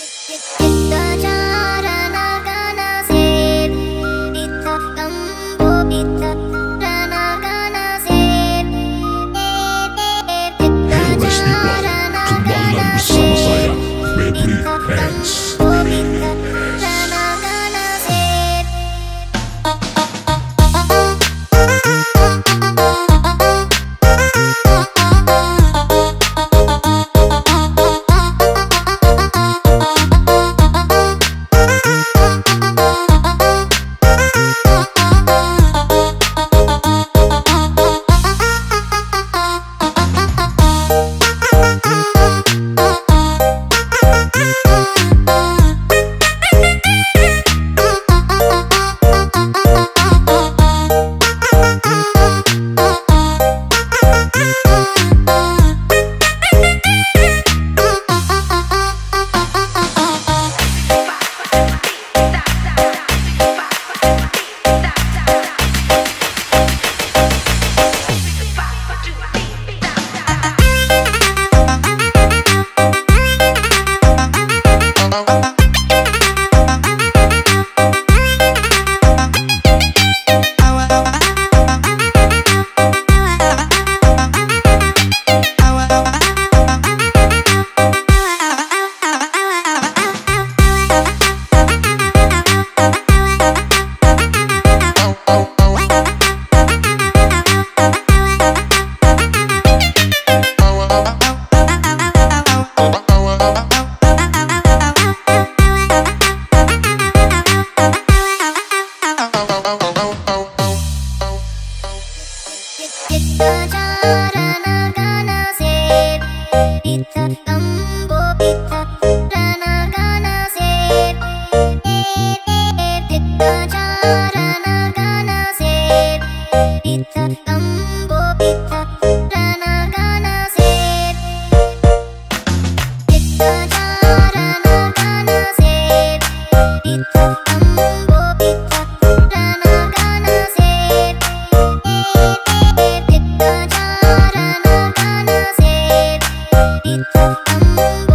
一一一朵 it.